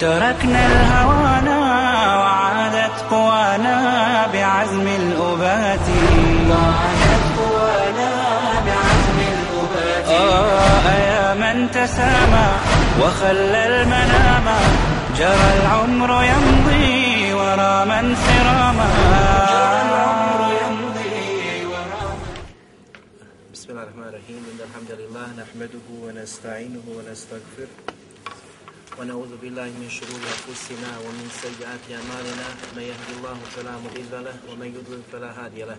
تركنا الهوانا وعادت قوانا بعزم الأبات. وعادت قوانا بعزم الأبات. آه يا من تسامى وخلى المنام. جرى العمر يمضي ورا من سراما. جرى العمر يمضي ورا بسم الله الرحمن الرحيم. إن الحمد لله نحمده ونستعينه ونستغفره. ونعوذ بالله من شرور أنفسنا ومن سيئات أعمالنا من يهد الله فلا مضل له ومن يضلل فلا هادي له.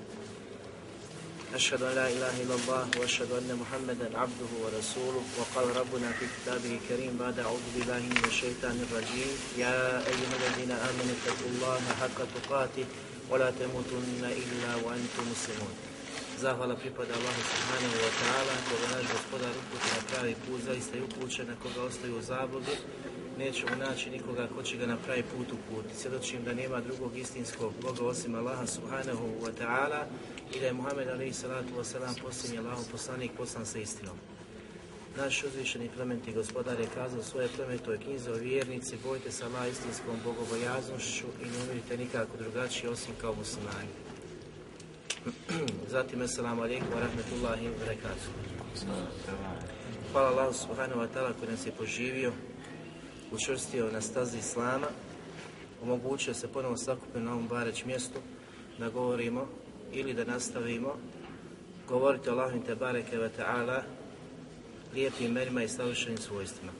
أشهد أن لا إله إلا الله وأشهد أن محمدا عبده ورسوله. وقال ربنا في كتابه الكريم بعد أعوذ بالله من الشيطان الرجيم. يا أيها الذين آمنوا اتقوا الله حق تقاته ولا تموتن إلا وأنتم مسلمون. Zahvala pripada Allahu subhanahu wa ta'ala, koga naš gospodar uputi na pravi put, zaista je upućen, koga ostaju u zabludi, nećemo naći nikoga ko će ga na pravi put uputiti. Svjedočim da nema drugog istinskog Boga osim Allaha subhanahu wa ta'ala i da je Muhammed alaihi salatu wa salam posljednji Allahov poslanik poslan sa istinom. Naš uzvišeni plementi gospodar je kazao svoje plemetoj knjize o vjernici, bojte se Allah istinskom bogobojaznošću i ne umirite nikako drugačije osim kao muslimani. Zatim, assalamu alaikum wa rahmetullahi wa barakatuh. Hvala Allahu subhanahu wa ta'ala koji nas je poživio, učvrstio na stazi Islama, omogućio se ponovo sakupiti na ovom bareć mjestu da govorimo ili da nastavimo govoriti o Allahim te bareke wa ta'ala lijepim imenima i savršenim svojstvima.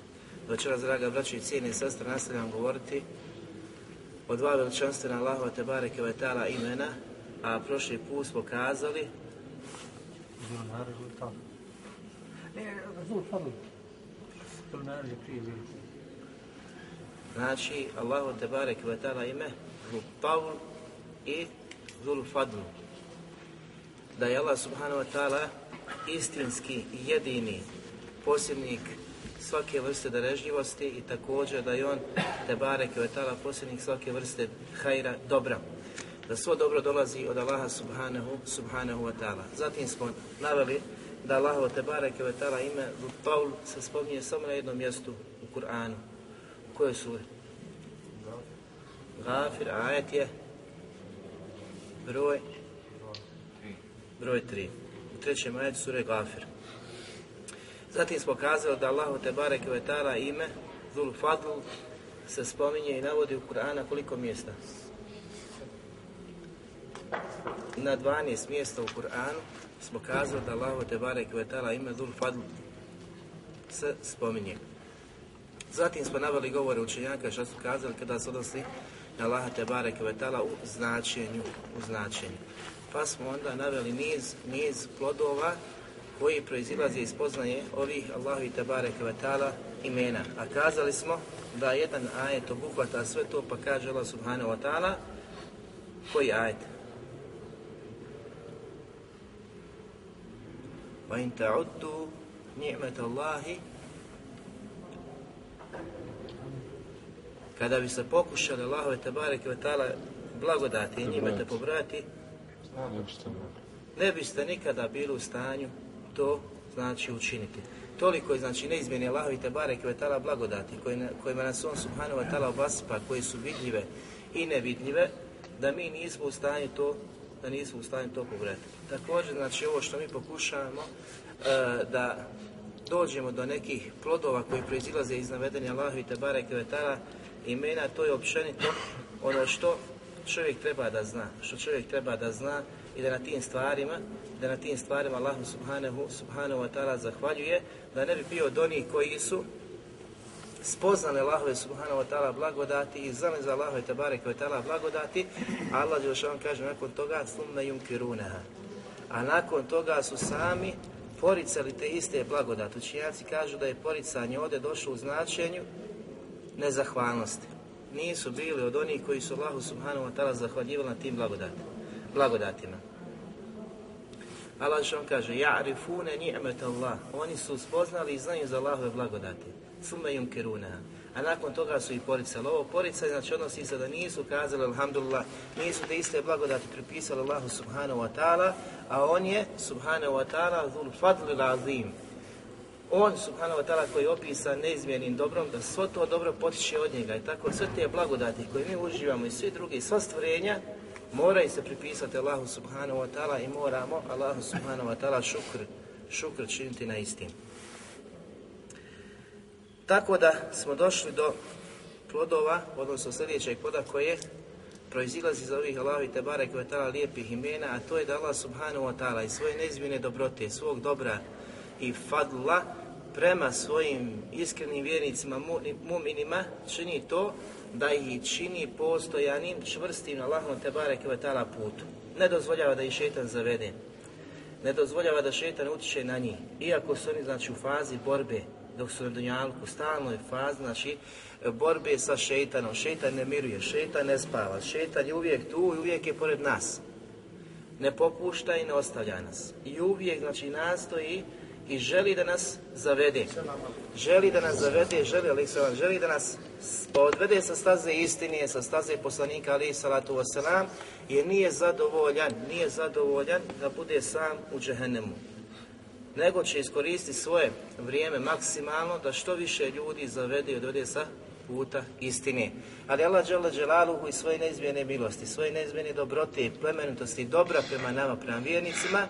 Večeras, draga braće i cijene sestre, nastavljam govoriti o dva veličanstvena Allahova te bareke wa ta'ala imena a prošli put smo kazali znači Allahu te barek ve ime Zul Tavl i Zul Fadl da je Allah subhanahu wa ta'ala istinski i jedini posjednik svake vrste darežljivosti i također da je on te barek ve ta'ala posjednik svake vrste hajra dobra da svo dobro dolazi od Allaha subhanahu, subhanahu wa ta'ala. Zatim smo naveli da Allahovo te bareke wa ta'ala ime Paul se spominje samo na jednom mjestu u Kur'anu. U kojoj suri? Gafir, ajet je broj broj 3. U trećem ajetu sure Gafir. Zatim smo kazali da Allahu te bareke wa ta'ala ime Zul Fadl se spominje i navodi u Kur'ana koliko mjesta? na 12 mjesta u Kur'anu smo kazali da Allahu te barek ve ta'ala ime Dhul Fadl se spominje. Zatim smo naveli govore učenjaka što su kazali kada se odnosi na Allaha te barek ve ta'ala u značenju, u značenju. Pa smo onda naveli niz, niz plodova koji proizilaze iz poznaje ovih Allahu te barek ve ta'ala imena. A kazali smo da jedan ajet obuhvata sve to pa kaže Allah subhanahu wa ta'ala koji ajet? وَإِن تَعُدُّوا نِعْمَةَ اللَّهِ kada bi se pokušali Allahove tabareke ta'ala blagodati i njime te pobrati, ne biste nikada bili u stanju to znači učiniti. Toliko je znači neizmjeni Allahovi tabareke ta'ala blagodati kojima nas on subhanahu wa ta'ala obasipa, koje su vidljive i nevidljive, da mi nismo u stanju to da nismo u stanju to povratiti. Također, znači ovo što mi pokušavamo e, da dođemo do nekih plodova koji proizilaze iz navedenja Allahu i Tebare Kvetara imena, to je općenito ono što čovjek treba da zna, što čovjek treba da zna i da na tim stvarima, da na tim stvarima Allahu subhanahu, subhanahu wa ta'ala zahvaljuje, da ne bi bio od onih koji su spoznali Allahove subhanahu wa ta'ala blagodati i znali za Allahove tabare koje blagodati, a Allah Đelšan kaže nakon toga slumna yunkirunaha. A nakon toga su sami poricali te iste blagodati. Učinjaci kažu da je poricanje ovdje došlo u značenju nezahvalnosti. nisu bili od onih koji su Allahu subhanahu wa ta'ala zahvaljivali na tim blagodatima. blagodatima. Allah što kaže, ja'rifune ni'met Allah. Oni su spoznali i znaju za Allahove blagodati. Sume yunkirunaha. A nakon toga su i poricali. Ovo poricanje, znači odnosi se da nisu kazali, alhamdulillah, nisu te iste blagodati pripisali Allahu subhanahu wa ta'ala, a on je, subhanahu wa ta'ala, dhul fadlil azim. On, subhanahu wa ta'ala, koji je opisan neizmjernim dobrom, da svo to dobro potiče od njega i tako sve te blagodati koje mi uživamo i svi drugi, sva stvorenja, moraju se pripisati Allahu subhanahu wa ta'ala i moramo Allahu subhanahu wa ta'ala šukr, šukr činiti na istim. Tako da smo došli do plodova, odnosno sljedećeg ploda koje proizilazi iz ovih Allahu i Tebare koje tala lijepih imena, a to je da Allah subhanahu wa ta'ala i svoje neizmjene dobrote, svog dobra i fadla prema svojim iskrenim vjernicima, muminima, čini to da ih čini postojanim, čvrstim na Allahom Tebare koje tala putu. Ne dozvoljava da ih šetan zavede. Ne dozvoljava da šetan utiče na njih. Iako su oni znači u fazi borbe, dok su na Dunjalku, stalno je fazi, znači, borbe sa šeitanom. Šeitan ne miruje, šeitan ne spava, šeitan je uvijek tu i uvijek je pored nas. Ne popušta i ne ostavlja nas. I uvijek, znači, nastoji i želi da nas zavede. Želi da nas zavede, želi, ali želi da nas odvede sa staze istine, sa staze poslanika, ali salatu wasalam, jer nije zadovoljan, nije zadovoljan da bude sam u džehennemu nego će iskoristiti svoje vrijeme maksimalno da što više ljudi zavede i odvede sa puta istine. Ali Allah dželle dželaluhu i svoje neizmjene milosti, svoje neizmjene dobrote i plemenitosti dobra prema nama, prema vjernicima,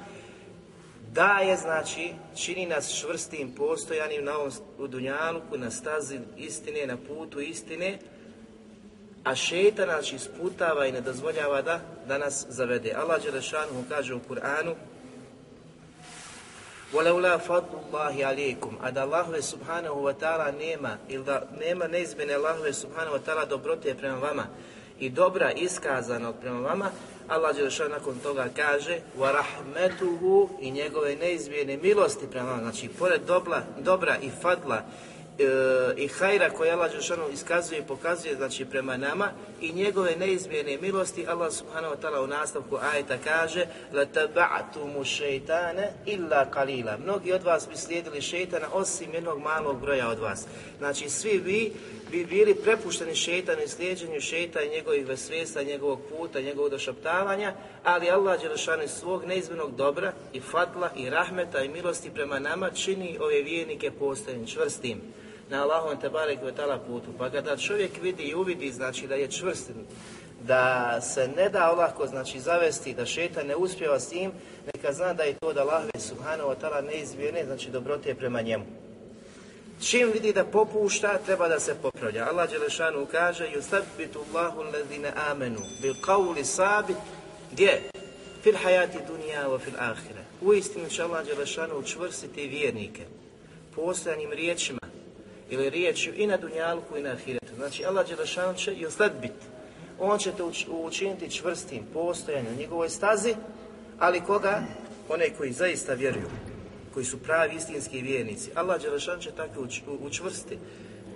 daje, znači, čini nas čvrstim, postojanim na ovom u dunjaluku, na stazi istine, na putu istine, a šeta znači sputava i ne dozvoljava da, da nas zavede. Allah Đelešanu kaže u Kur'anu وَلَوْلَا فَضْلُ اللَّهِ عَلَيْكُمْ A da Allahove subhanahu wa ta'ala nema, ili da nema neizmjene Allahove subhanahu wa ta'ala dobrote prema vama i dobra iskazana prema vama, Allah Đelešan nakon toga kaže وَرَحْمَتُهُ i njegove neizmjene milosti prema vama. Znači, pored dobra, dobra i fadla e, e, i hajra koje Allah Đelšanu iskazuje i pokazuje znači prema nama i njegove neizmjene milosti Allah subhanahu wa ta'ala u nastavku ajeta kaže la taba'tumu illa kalila mnogi od vas bi slijedili šeitana osim jednog malog broja od vas znači svi vi bi bili prepušteni šeitanu i slijedženju šeita i njegovih vesvesa, njegovog puta, njegovog došaptavanja, ali Allah Đelešanu iz svog neizmjenog dobra i fatla i rahmeta i milosti prema nama čini ove vijenike postojim čvrstim na Allahom te barek vetala putu. Pa kada čovjek vidi i uvidi, znači da je čvrst, da se ne da olako znači zavesti, da šeta ne uspjeva s tim, neka zna da je to da Allahve subhanahu wa ta'ala izvijene, znači dobrote prema njemu. Čim vidi da popušta, treba da se popravlja. Allah Đelešanu kaže يُسَبِّتُ اللَّهُ الَّذِينَ آمَنُوا بِالْقَوْلِ qavli sabit gdje? Fil الْحَيَاتِ dunija wa fil. U istinu će Allah Đelešanu učvrstiti vjernike postojanim riječima ili riječju i na dunjalku i na ahiretu. Znači Allah Đelešanu će i bit. On će te učiniti čvrstim postojanjem u njegovoj stazi, ali koga? One koji zaista vjeruju, koji su pravi istinski vjernici. Allah Đelešan će tako učvrsti.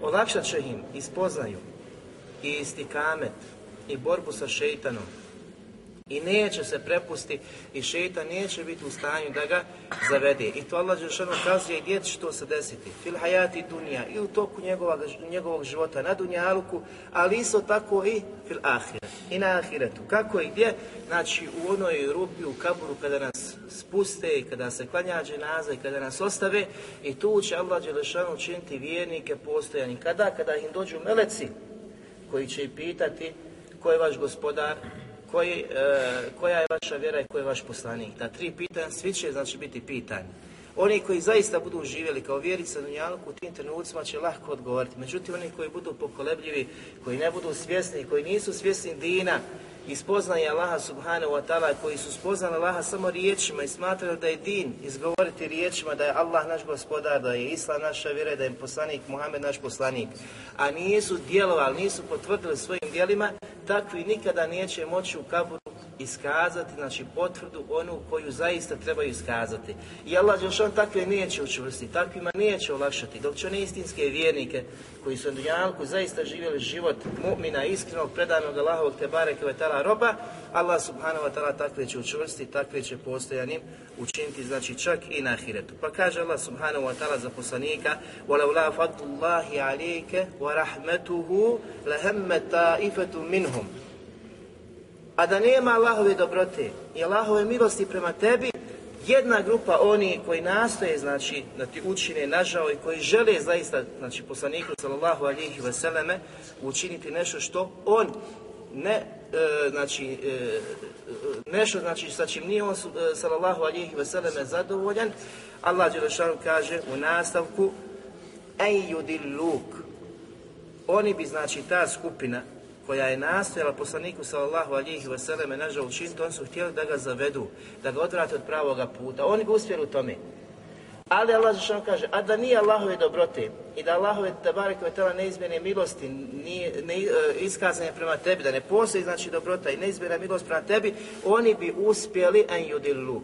Olakšat će im i spoznaju i istikamet i borbu sa šeitanom i neće se prepusti i šeitan neće biti u stanju da ga zavede. I to Allah Žešanu kazuje gdje će to se desiti. Fil hayati dunija i u toku njegovog, njegovog života na dunjaluku, ali isto tako i fil ahire. I na ahiretu. Kako i gdje? Znači u onoj rupi, u kaburu kada nas spuste i kada se klanja dženaza i kada nas ostave i tu će Allah Žešanu učiniti vjernike postojani. Kada? Kada im dođu meleci koji će ih pitati ko je vaš gospodar, koji, e, koja je vaša vjera i ko je vaš poslanik. Ta tri pitanja, svi će znači biti pitanje. Oni koji zaista budu živjeli kao vjerica Dunjalku u tim trenucima će lahko odgovoriti. Međutim, oni koji budu pokolebljivi, koji ne budu svjesni, koji nisu svjesni dina i spoznaje Allaha subhanahu wa ta'ala, koji su spoznali Allaha samo riječima i smatraju da je din izgovoriti riječima da je Allah naš gospodar, da je Islam naša vjera, da je poslanik Muhammed naš poslanik, a nisu djelovali, nisu potvrdili svojim djelima, takvi nikada neće moći u kaburu iskazati, znači potvrdu onu koju zaista trebaju iskazati. I Allah on takve neće učvrstiti, takvima neće olakšati, dok će one istinske vjernike koji su na zaista živjeli život mu'mina, iskrenog, predanog Allahovog te bareke roba, Allah subhanahu wa ta'ala takve će učvrstiti, takve će postojanim učiniti, znači čak i na ahiretu. Pa kaže Allah subhanahu wa ta'ala za poslanika وَلَوْلَا فَضْلُ اللَّهِ عَلَيْكَ وَرَحْمَتُهُ لَهَمَّ تَائِفَةٌ مِنْهُمْ a da nema Allahove dobrote i Allahove milosti prema tebi, jedna grupa oni koji nastoje, znači, da ti učine nažao i koji žele zaista, znači, poslaniku sallallahu alihi vseleme, učiniti nešto što on ne, e, znači, e, nešto, znači, sa čim nije on, e, sallallahu alihi vseleme, zadovoljan, Allah Đelešanu kaže u nastavku, luk. Oni bi, znači, ta skupina, koja je nastojala poslaniku sallallahu alihi vseleme nažal učiniti, oni su htjeli da ga zavedu, da ga odvrate od pravoga puta. Oni bi uspjeli u tome. Ali Allah što kaže, a da nije Allahove dobrote i da Allahove tabareke tela neizmjene milosti nije, ne, e, iskazane prema tebi, da ne postoji znači dobrota i neizmjena milost prema tebi, oni bi uspjeli en judil luk.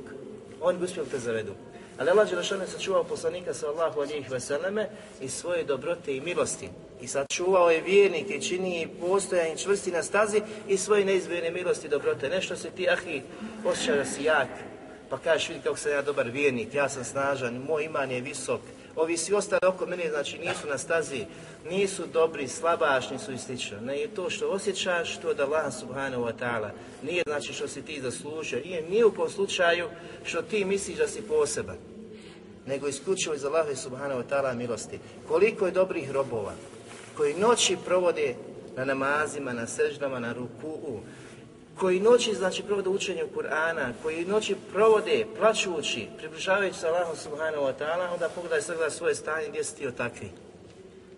Oni bi uspjeli te zavedu. Ali Allah Đelešan je sačuvao poslanika sallahu alijih veseleme i svoje dobrote i milosti. I sačuvao je vjernike i čini i postojan i čvrsti na stazi i svoje neizmjerne milosti i dobrote. Nešto se ti, ahi, osjeća da si jak, pa kažeš vidi kako sam ja dobar vjernik, ja sam snažan, moj iman je visok. Ovi svi ostali oko mene, znači nisu na stazi, nisu dobri, slabašni su i slično. Ne to što osjećaš, to da Allah subhanahu wa ta'ala. Nije znači što si ti zaslužio, nije ni u kom slučaju što ti misliš da si poseban. Nego isključivo iz Allaha subhanahu wa ta'ala milosti. Koliko je dobrih robova koji noći provode na namazima, na seždama, na ruku'u, koji noći znači provode učenje Kur'ana, koji noći provode plaćući, približavajući se Allahom subhanahu wa ta'ala, onda pogledaj sada svoje stanje gdje si ti takvi.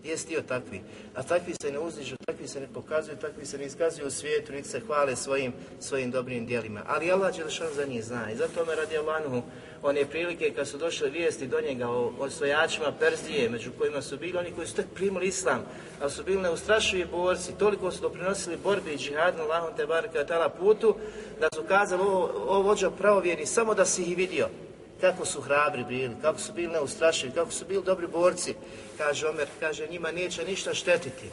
Gdje si dio takvi? A takvi se ne uzdižu, takvi se ne pokazuju, takvi se ne iskazuju u svijetu, niti se hvale svojim, svojim dobrim djelima. Ali Allah Đelešan za njih zna. I zato me radi Allahuhu one prilike kad su došle vijesti do njega o osvojačima Perzije, među kojima su bili oni koji su tek primili islam, ali su bili neustrašivi borci, toliko su doprinosili borbi i džihad na Allahom te baraka tala putu, da su kazali ovo, ovo vođa pravovjerni samo da si ih vidio kako su hrabri bili, kako su bili neustrašivi, kako su bili dobri borci. Kaže Omer, kaže njima neće ništa štetiti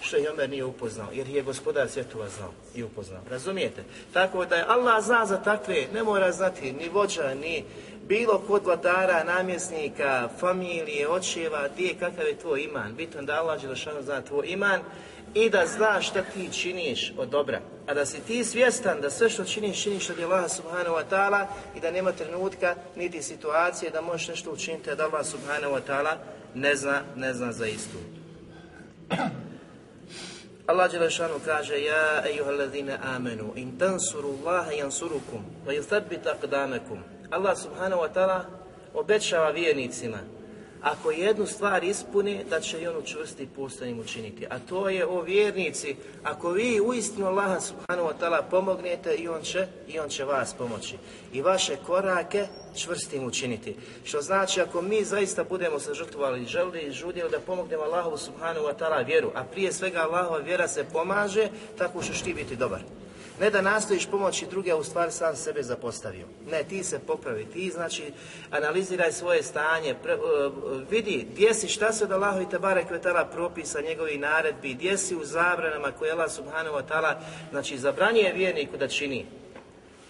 što je Omer nije upoznao, jer je gospodar svjetova znao i upoznao. Razumijete? Tako da je Allah zna za takve, ne mora znati ni vođa, ni bilo kod vladara, namjesnika, familije, očeva, gdje kakav je tvoj iman. Bitno da Allah Đelešanu zna tvoj iman i da znaš šta ti činiš od dobra. A da si ti svjestan da sve što činiš, činiš od Allah subhanahu wa ta'ala i da nema trenutka niti situacije da možeš nešto učiniti da Allah subhanahu wa ta'ala ne zna, ne zna za istu. Allah Đelešanu kaže Ja ejuhalladine amenu in tansuru Allaha jansurukum wa yuthabbit aqdamakum Allah subhanahu wa ta'ala obećava vjernicima ako jednu stvar ispuni, da će i on učvrsti postojanjem učiniti. A to je o vjernici, ako vi uistinu Allaha subhanahu wa ta'ala pomognete i on, će, i on će vas pomoći. I vaše korake čvrstim učiniti. Što znači ako mi zaista budemo se žrtvovali, želili i žudjeli da pomognemo Allahu subhanahu wa ta'ala vjeru, a prije svega Allahova vjera se pomaže, tako što ti biti dobar. Ne da nastojiš pomoći druge, a u stvari sam sebe zapostavio. Ne, ti se popravi, ti znači analiziraj svoje stanje, e, vidi gdje si, šta se od Allahovi Tebare Kvetala propisa njegovi naredbi, gdje si u zabranama koje Allah Subhanahu wa ta'ala znači zabranjuje vjerniku da čini.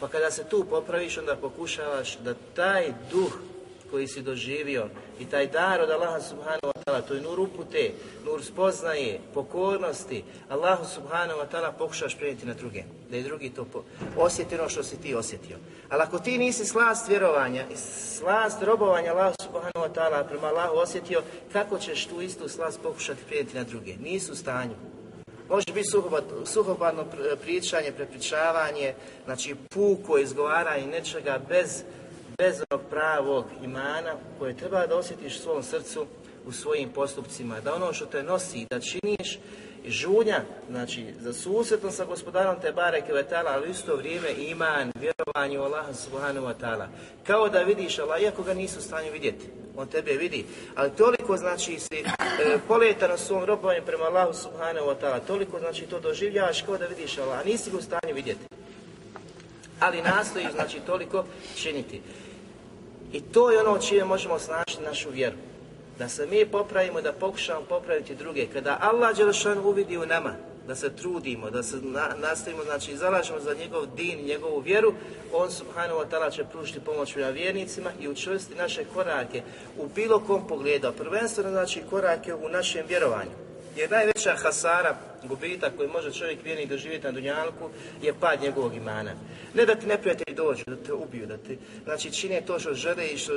Pa kada se tu popraviš, onda pokušavaš da taj duh koji si doživio i taj dar od Allaha subhanahu wa ta'ala, to je nur upute, nur spoznaje, pokornosti, Allahu subhanahu wa ta'ala pokušaš prenijeti na druge, da i drugi to osjeti ono što si ti osjetio. Ali ako ti nisi slast vjerovanja slast robovanja Allahu subhanahu wa ta'ala prema Allahu osjetio, kako ćeš tu istu slast pokušati prenijeti na druge? Nisu u stanju. Može biti suhopadno pričanje, prepričavanje, znači puko izgovaranje nečega bez bez pravog imana koje treba da osjetiš u svom srcu, u svojim postupcima, da ono što te nosi, da činiš žunja, znači za susretom sa gospodarom te bare kevetala, ali u isto vrijeme iman, vjerovanje u Allaha subhanahu wa ta'ala. Kao da vidiš Allah, iako ga nisu u stanju vidjeti, on tebe vidi, ali toliko znači si e, poletano svom robovanju prema Allahu subhanahu wa ta'ala, toliko znači to doživljavaš kao da vidiš Allah, a nisi ga u stanju vidjeti. ali nastoji znači toliko činiti. I to je ono čime možemo snažiti našu vjeru. Da se mi popravimo, da pokušamo popraviti druge. Kada Allah Đelešan uvidi u nama, da se trudimo, da se nastavimo, znači zalažemo za njegov din njegovu vjeru, on subhanahu wa ta'ala će pružiti pomoć vjernicima i učvrsti naše korake u bilo kom pogledu, prvenstveno znači korake u našem vjerovanju. Jer najveća hasara, gubitak koji može čovjek vjernik doživjeti na Dunjalku je pad njegovog imana. Ne da ti neprijatelji dođu, da te ubiju, da ti znači, čine to što žele i što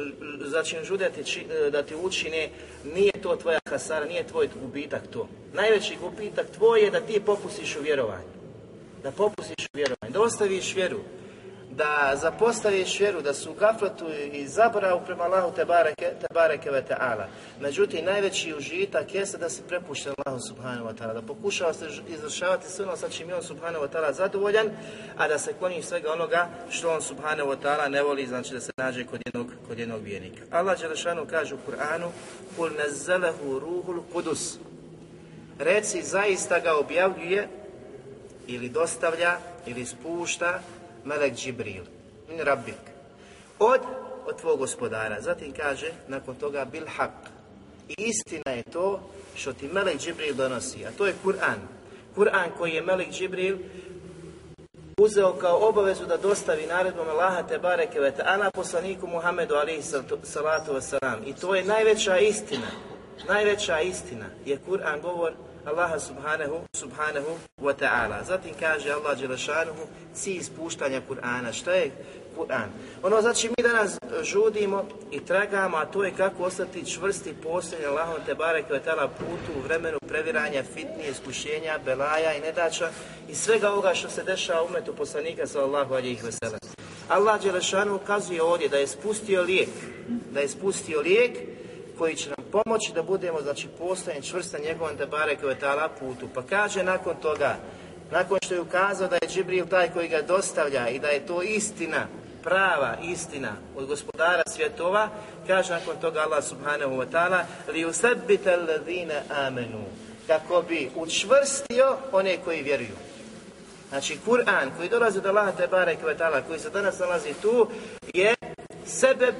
začin žude da ti učine, nije to tvoja hasara, nije tvoj gubitak to. Najveći gubitak tvoj je da ti popustiš u vjerovanju. Da popustiš u vjerovanju, da ostaviš vjeru, da zapostaviš vjeru, da su u i zaboravu prema Allahu te bareke, te bareke ve ta'ala. Međutim, najveći užitak jeste da se prepušta Allahu subhanahu wa ta'ala, da pokušava se izvršavati sve ono sa čim je on subhanahu wa ta'ala zadovoljan, a da se kloni svega onoga što on subhanahu wa ta'ala ne voli, znači da se nađe kod jednog, kod jednog vijenika. Allah Đelešanu kaže u Kur'anu, kul nazzalehu ruhul kudus. Reci, zaista ga objavljuje ili dostavlja ili spušta Melek Džibril, min rabbik, od, od tvog gospodara. Zatim kaže, nakon toga, bil haq. I istina je to što ti Melek Džibril donosi, a to je Kur'an. Kur'an koji je Melek Džibril uzeo kao obavezu da dostavi naredbom Allaha te bareke ve ta'ala poslaniku Muhammedu alihi salatu wasalam. I to je najveća istina. Najveća istina je Kur'an govor Allaha subhanahu, subhanahu wa ta'ala. Zatim kaže Allah Đelešanuhu cilj spuštanja Kur'ana. Šta je Kur'an? Ono znači mi danas žudimo i tragamo, a to je kako ostati čvrsti posljednje Allahom te barek ta'ala putu u vremenu previranja, fitnije, iskušenja, belaja i nedača i svega ovoga što se dešava u umetu poslanika sallallahu alihi wasallam. Allah Đelešanu ukazuje ovdje da je spustio lijek, da je spustio lijek koji će pomoći da budemo znači postojen čvrst na njegovom debare koji je tala putu. Pa kaže nakon toga, nakon što je ukazao da je Džibril taj koji ga dostavlja i da je to istina, prava istina od gospodara svjetova, kaže nakon toga Allah subhanahu wa ta'ala li usabbita alladhina amenu kako bi učvrstio one koji vjeruju. Znači, Kur'an koji dolazi od Allaha te barek koji se danas nalazi tu, je sebeb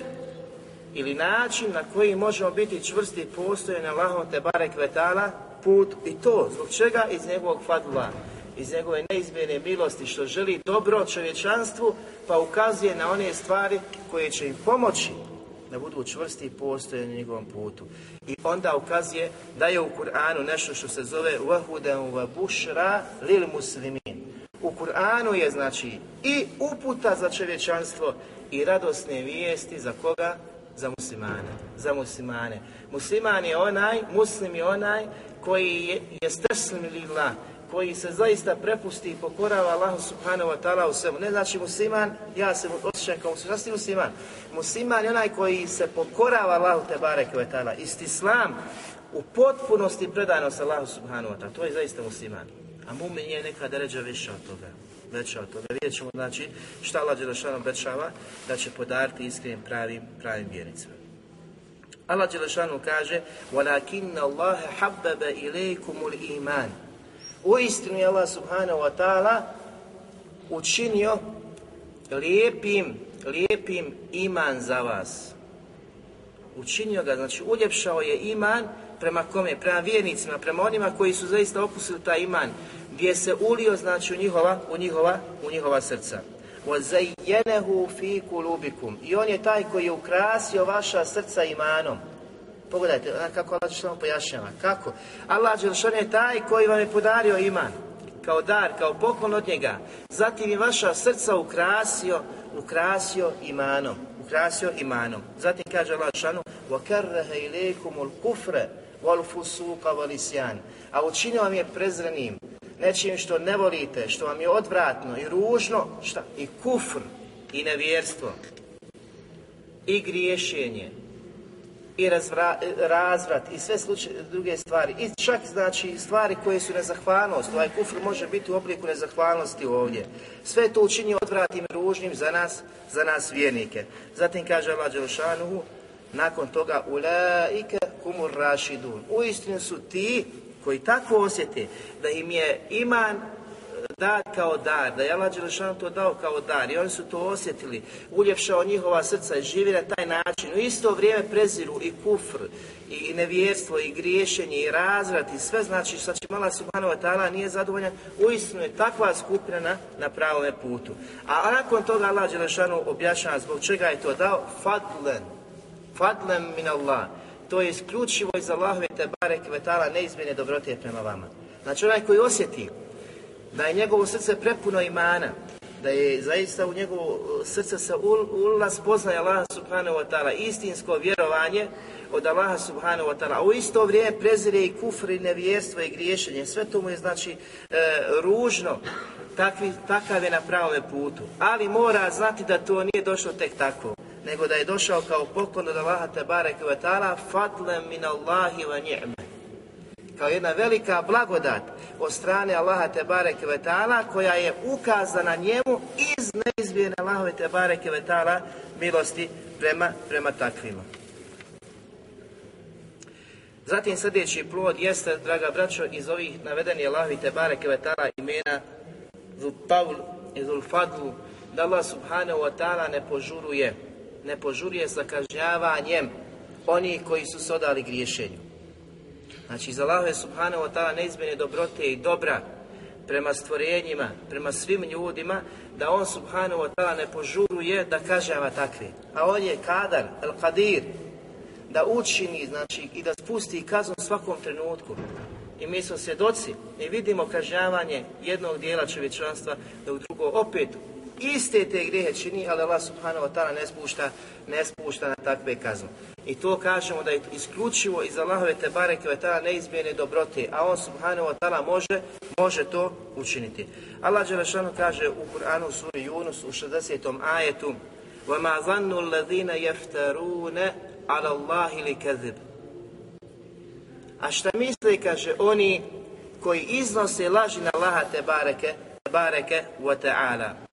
ili način na koji možemo biti čvrsti postoje na Allahom te barek vetala put i to, zbog čega? Iz njegovog fadla, iz njegove neizmjene milosti što želi dobro čovječanstvu pa ukazuje na one stvari koje će im pomoći da budu čvrsti postoje na njegovom putu. I onda ukazuje da je u Kur'anu nešto što se zove vahudan wa bušra lil muslimin. U Kur'anu je znači i uputa za čovječanstvo i radosne vijesti za koga? Za muslimane, za muslimane. Musliman je onaj, muslim je onaj koji je, je steslim lillah, koji se zaista prepusti i pokorava Allahu subhanahu wa ta'ala u svemu. Ne znači musliman, ja se osjećam kao musliman, musliman? Musliman je onaj koji se pokorava Allahu te bareke wa ta'ala. Islam u potpunosti predanost Allahu subhanahu wa ta'ala. To je zaista musliman. A mumin je neka deređa više od toga veća od toga. Vidjet ćemo znači šta Allah Đelešanu obećava da će podariti iskrenim pravim, pravim vjernicima. Allah Đelešanu kaže وَلَكِنَّ اللَّهَ حَبَّبَ إِلَيْكُمُ الْإِيمَانِ U istinu je Allah subhanahu wa ta'ala učinio lijepim, lijepim iman za vas. Učinio ga, znači uljepšao je iman prema kome? Prema vjernicima, prema onima koji su zaista opustili taj iman, gdje se ulio znači u njihova, u njihova, u njihova srca. وَزَيَّنَهُ فِي كُلُوبِكُمْ I on je taj koji je ukrasio vaša srca imanom. Pogledajte kako Allah što pojašnjava. Kako? Allah Đelšan je taj koji vam je podario iman. Kao dar, kao poklon od njega. Zatim je vaša srca ukrasio, ukrasio imanom. Ukrasio imanom. Zatim kaže Allah Đelšanu وَكَرَّهَ إِلَيْكُمُ الْكُفْرَ wal fusuqa wal. A učinio vam je prezrenim, nečim što ne volite, što vam je odvratno i ružno, šta? i kufr, i nevjerstvo, i griješenje, i razvra, razvrat, i sve slučaj, druge stvari. I čak znači stvari koje su nezahvalnost, ovaj kufr može biti u obliku nezahvalnosti ovdje. Sve to učini odvratim ružnim za nas, za nas vjernike. Zatim kaže Allah Đelšanuhu, nakon toga, ulaike kumur rašidun. Uistinu su ti koji tako osjete da im je iman dat kao dar, da je Allah Đelešanu to dao kao dar i oni su to osjetili, uljepšao njihova srca i živi na taj način. U isto vrijeme preziru i kufr, i nevjerstvo, i griješenje, i razrat, i sve znači što će Allah subhanahu wa ta'ala nije zadovoljan, uistinu je takva skupina na, na pravome putu. A nakon toga Allah Đelešanu objašnjava zbog čega je to dao, fadlen, fadlen min Allah. To je isključivo iz Allahove te barek vetala neizmjene dobrote prema vama. Znači onaj koji osjeti da je njegovo srce prepuno imana, da je zaista u njegovo srce se ulila spoznaje Allah subhanahu wa ta'ala, istinsko vjerovanje od Allaha subhanahu wa ta'ala, u isto vrijeme prezire i kufr i nevjerstvo i griješenje, sve to mu je znači e, ružno, takvi, takav je na pravome putu, ali mora znati da to nije došlo tek tako, nego da je došao kao poklon od Allaha te barek wa ta'ala, fadlem min Allahi wa ni'me kao jedna velika blagodat od strane Allaha te bareke ve koja je ukazana njemu iz neizmjene Allahove te bareke ve milosti prema, prema takvima. Zatim sljedeći plod jeste, draga braćo, iz ovih navedeni Allahovi te bareke ve imena Zul Paul i Zul Fadlu, da Allah subhanahu wa ta'ala ne požuruje, ne požuruje sa kažnjavanjem onih koji su se odali griješenju. Znači, iz Allahove subhanahu wa ta'ala neizmjene dobrote i dobra prema stvorenjima, prema svim ljudima, da on subhanahu wa ta'ala ne požuruje da kažava takve. A on je kadar, el kadir, da učini, znači, i da spusti kaznu svakom trenutku. I mi smo svjedoci, ne vidimo kažnjavanje jednog dijela čovječanstva, dok drugo opet iste te grijehe čini, ali Allah subhanahu wa ta'ala ne spušta, ne spušta na takve kazne. I to kažemo da je isključivo iz Allahove te bareke ve ta'ala neizmjene dobrote, a on subhanahu wa ta'ala može, može to učiniti. Allah Đelešanu kaže u Kur'anu suri Yunus u 60. ajetu وَمَا ظَنُّ الَّذِينَ يَفْتَرُونَ عَلَى اللَّهِ لِكَذِبِ A šta misli, kaže, oni koji iznose laži na Allaha te bareke, bareke wa ta'ala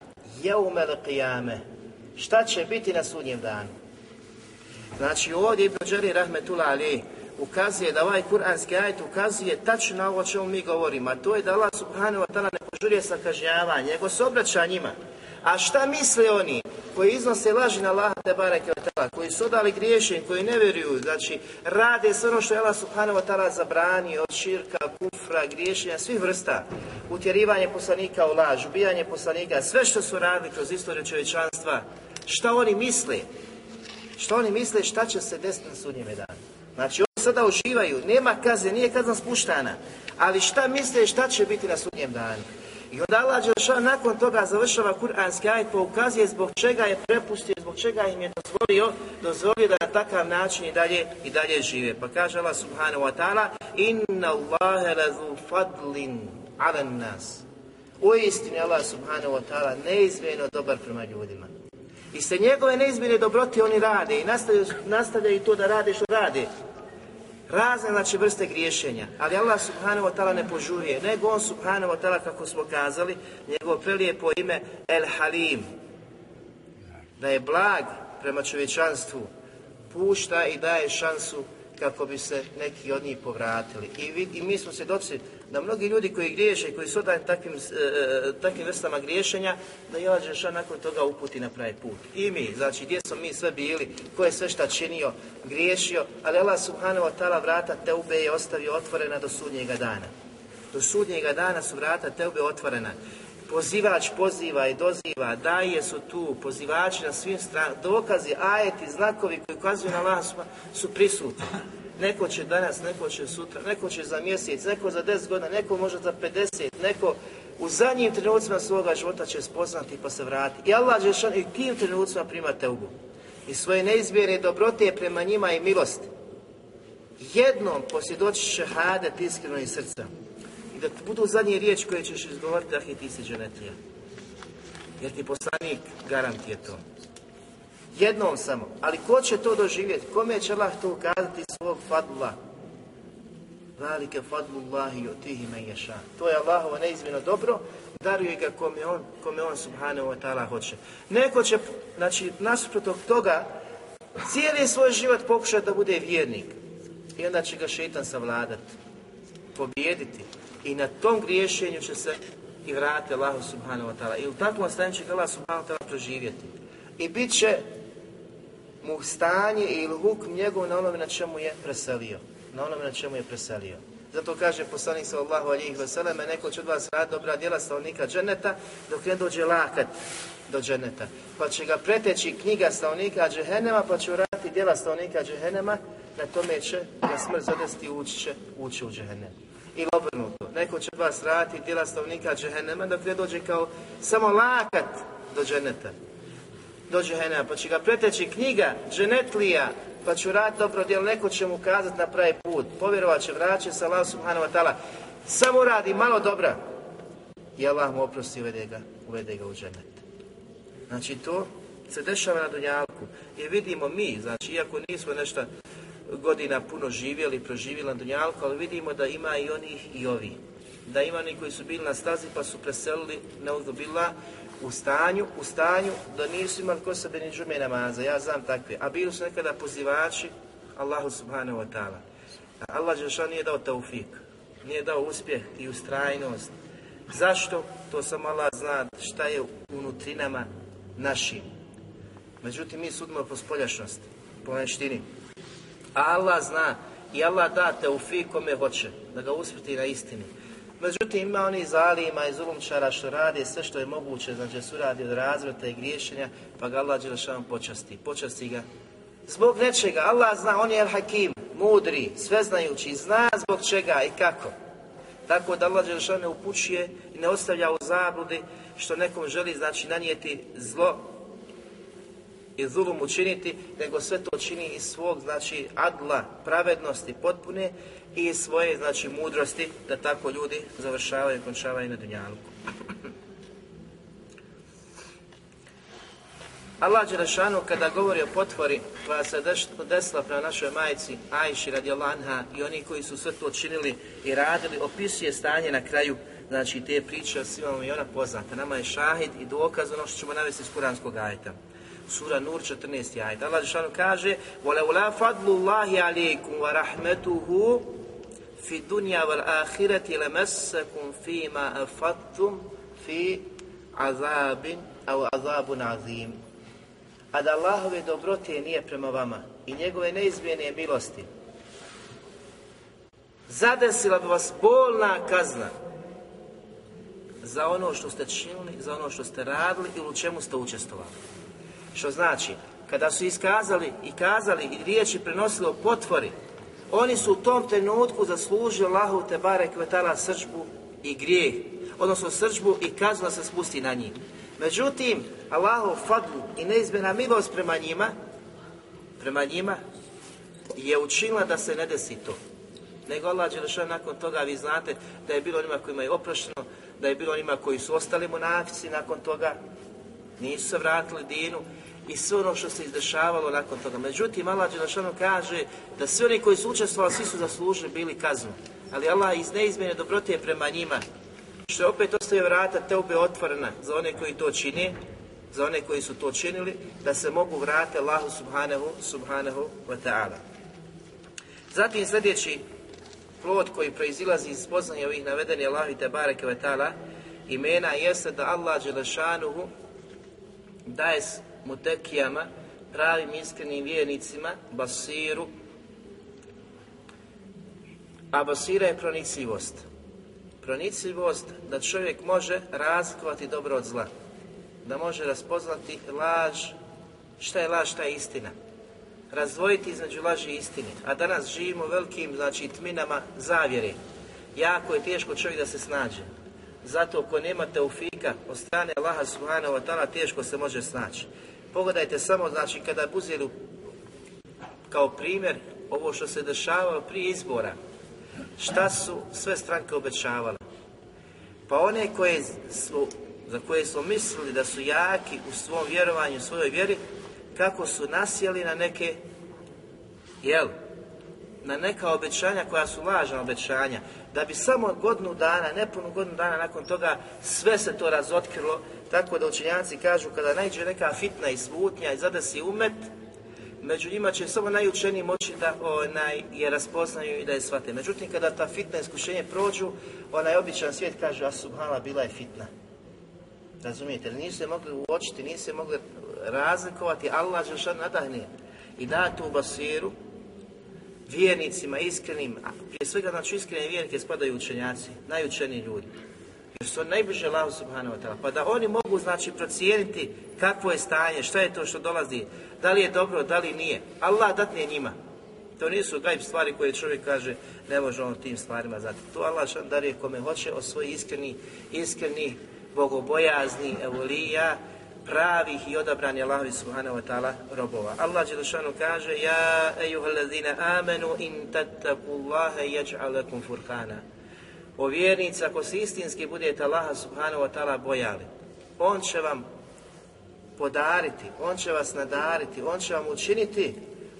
jeumel qiyame. Šta će biti na sudnjem danu? Znači ovdje Ibn Đari Rahmetullah Ali ukazuje da ovaj kuranski ajet ukazuje tačno na ovo čemu mi govorimo, a to je da Allah subhanahu wa ta'ala ne požurije sa kažnjavanjem, nego se obraća njima. A šta misle oni koji iznose laži na Allah te bareke koji su odali griješen, koji ne vjeruju, znači rade sve ono što je Allah subhanahu wa ta'ala zabrani od širka, kufra, griješenja, svih vrsta, utjerivanje poslanika u laž, ubijanje poslanika, sve što su radili kroz istoriju čovječanstva, šta oni misle? Šta oni misle šta će se desiti na sudnjem danu? Znači oni sada uživaju, nema kaze, nije kazna spuštana, ali šta misle šta će biti na sudnjem danu? I onda Allah nakon toga završava kuranski ajet pa ukazuje zbog čega je prepustio, zbog čega im je dozvolio, dozvolio da na takav način i dalje, i dalje žive. Pa kaže Allah subhanahu wa ta'ala Inna Allahe lazu fadlin ala nas. U istini Allah subhanahu wa ta'ala neizmjerno dobar prema ljudima. I se njegove neizmjerne dobrote oni rade i nastavljaju, nastavljaju to da rade što rade razne znači vrste griješenja, ali Allah subhanahu wa ta'ala ne požurije, nego on subhanahu wa ta'ala kako smo kazali, njegovo prelijepo ime El Halim, da je blag prema čovječanstvu, pušta i daje šansu kako bi se neki od njih povratili. I, i mi smo svjedoci da mnogi ljudi koji griješe i koji su odani takvim, e, e, takvim vrstama griješenja, da je Allah nakon toga uputi na pravi put. I mi, znači gdje smo mi sve bili, ko je sve šta činio, griješio, ali Allah subhanahu wa ta'ala vrata Teube je ostavio otvorena do sudnjega dana. Do sudnjega dana su vrata Teube otvorena. Pozivač poziva i doziva, daje su tu, pozivači na svim stranama, dokazi, ajeti, znakovi koji ukazuju na Allah su prisutni. Neko će danas, neko će sutra, neko će za mjesec, neko za 10 godina, neko možda za 50, neko u zadnjim trenucima svoga života će spoznati pa se vrati. I Allah Žešan i tim trenucima prima teubu. I svoje neizmjerne dobrote prema njima i milost. Jednom posvjedoći šehadet iskreno iz srca. I da budu zadnje riječi koje ćeš izgovoriti, ah i ti si dženetlija. Jer ti poslanik garantije to. Jednom samo. Ali ko će to doživjeti? Kome će Allah to ukazati svog fadla? Valike fadlullahi tihi me ješa. To je Allahovo neizmjeno dobro, daruje ga kome on, kome on subhanahu wa ta'ala hoće. Neko će, znači, nasuprot toga, cijeli svoj život pokušati da bude vjernik. I onda će ga šetan savladati, pobijediti. I na tom griješenju će se i vrate Allahu subhanahu wa ta'ala. I u takvom stanju će ga Allah subhanahu wa ta'ala proživjeti. I bit će mu stanje ili hukm njegov na onome na čemu je preselio. Na onome na čemu je preselio. Zato kaže poslanik sallallahu alihi vseleme, neko će od vas rad dobra djela stanovnika dženeta, dok ne dođe lakat do dženeta. Pa će ga preteći knjiga stanovnika džehenema, pa će uraditi djela stanovnika džehenema, na tome će ga smrt zadesti ući će ući u džehennem. Ili obrnuto, neko će od vas raditi djela stanovnika džehennema, dok ne dođe kao samo lakat do dženeta. Do džehennema, pa će ga preteći knjiga dženetlija, pa će uraditi dobro djelo, neko će mu kazati na pravi put, povjerovat će, vraće se Allah subhanahu wa ta'ala, samo radi malo dobra i Allah mu oprosti uvede ga, uvede ga u dženet. Znači to se dešava na Dunjalku. I vidimo mi, znači iako nismo nešto godina puno živjeli, proživjeli na Dunjalku, ali vidimo da ima i onih i ovi. Da ima oni koji su bili na stazi pa su preselili na bila u stanju, u stanju da nisu imali ko sebe ni džume namaza, ja znam takve. A bili su nekada pozivači Allahu subhanahu wa ta'ala. Allah Žešan nije dao taufik, nije dao uspjeh i ustrajnost. Zašto? To samo Allah zna šta je unutrinama našim. Međutim, mi sudimo po spoljašnosti, po vanštini. A Allah zna i Allah da fi kome hoće, da ga usprti na istini. Međutim, ima oni zalima i zulumčara što rade sve što je moguće, znači su radi od razvrata i griješenja, pa ga Allah Đelešan počasti. Počasti ga zbog nečega. Allah zna, on je Al-Hakim, mudri, sveznajući, zna zbog čega i kako. Tako da Allah Đelešan ne upućuje i ne ostavlja u zabludi što nekom želi znači nanijeti zlo i zulum učiniti, nego sve to čini iz svog, znači, adla, pravednosti potpune i svoje, znači, mudrosti, da tako ljudi završavaju i končavaju na dunjalku. Allah Đelešanu kada govori o potvori koja se desila prema našoj majici Ajši radi anha i oni koji su sve to činili i radili, opisuje stanje na kraju znači te priče, svima i ona poznata. Nama je šahid i dokaz ono što ćemo navesti iz kuranskog ajeta. Sura Nur 14. ajet. Allah Žešanu kaže وَلَوْلَا فَضْلُ اللَّهِ عَلَيْكُمْ وَرَحْمَتُهُ فِي الدُّنْيَا وَالْآخِرَةِ لَمَسَّكُمْ فِي مَا أَفَدْتُمْ فِي عَذَابٍ أَوْ عَذَابٌ عَظِيمٌ A da Allahove dobrote nije prema vama i njegove neizmjene milosti, zadesila bi vas bolna kazna za ono što ste činili, za ono što ste radili ili u čemu ste učestvovali. Što znači, kada su iskazali i kazali i riječi prenosili o potvori, oni su u tom trenutku zaslužili Allahu te bare kvetala srđbu i grijeh, odnosno srđbu i kaznu da se spusti na njih. Međutim, Allahu fadlu i neizmjena milost prema njima, prema njima, je učinila da se ne desi to. Nego Allah Đelešan nakon toga, vi znate da je bilo onima kojima je oprošteno, da je bilo onima koji su ostali munafici nakon toga, nisu se vratili dinu i sve ono što se izdešavalo nakon toga. Međutim, Allah Đelešanu kaže da svi oni koji su učestvovali, svi su zaslužili bili kaznu. Ali Allah iz neizmjene dobrote prema njima, što je opet ostavio vrata teube otvorena za one koji to čine, za one koji su to činili, da se mogu vratiti Allahu subhanahu, subhanahu wa ta'ala. Zatim sljedeći plod koji proizilazi iz spoznanja ovih navedenih Allahi te bareke ve ta'ala imena jeste da Allah Đelešanuhu daje mutekijama, pravim iskrenim vjernicima, basiru, a basira je pronicljivost. Pronicljivost da čovjek može razlikovati dobro od zla. Da može raspoznati laž, šta je laž, šta je istina razdvojiti između laži i istine. A danas živimo velikim, znači, tminama zavjere. Jako je teško čovjek da se snađe. Zato ako nema teufika od strane Allaha subhanahu wa ta'ala teško se može snaći. Pogledajte samo, znači, kada Buziru kao primjer ovo što se dešavalo prije izbora, šta su sve stranke obećavale. Pa one koje su, za koje smo mislili da su jaki u svom vjerovanju, u svojoj vjeri, kako su nasjeli na neke, jel, na neka obećanja koja su lažna obećanja, da bi samo godinu dana, nepunu godinu dana nakon toga sve se to razotkrilo, tako da učenjaci kažu kada najđe neka fitna i smutnja i zadesi umet, među njima će samo najučeniji moći da onaj, je raspoznaju i da je shvate. Međutim, kada ta fitna iskušenje prođu, onaj običan svijet kaže, a subhala bila je fitna. Razumijete, nisu se mogli uočiti, nisu se mogli razlikovati, Allah Žešan nadahne i da tu basiru vjernicima, iskrenim, prije svega znači iskrene vjernike spadaju učenjaci, najučeniji ljudi. Su najbliže Allahu subhanahu wa ta'ala. Pa da oni mogu znači procijeniti kakvo je stanje, šta je to što dolazi, da li je dobro, da li nije. Allah datne njima. To nisu gajb stvari koje čovjek kaže ne može on tim stvarima znati. To Allah šan darije kome hoće od svojih iskreni, iskreni, bogobojazni, evolija, pravih i odabrani Allahovi subhanahu wa ta'ala robova. Allah Đelešanu kaže Ja ejuhalazina amenu in tattakullaha yaj'al lakum furkana. O vjernici, ako se istinski budete Allaha subhanahu wa ta'ala bojali, On će vam podariti, On će vas nadariti, On će vam učiniti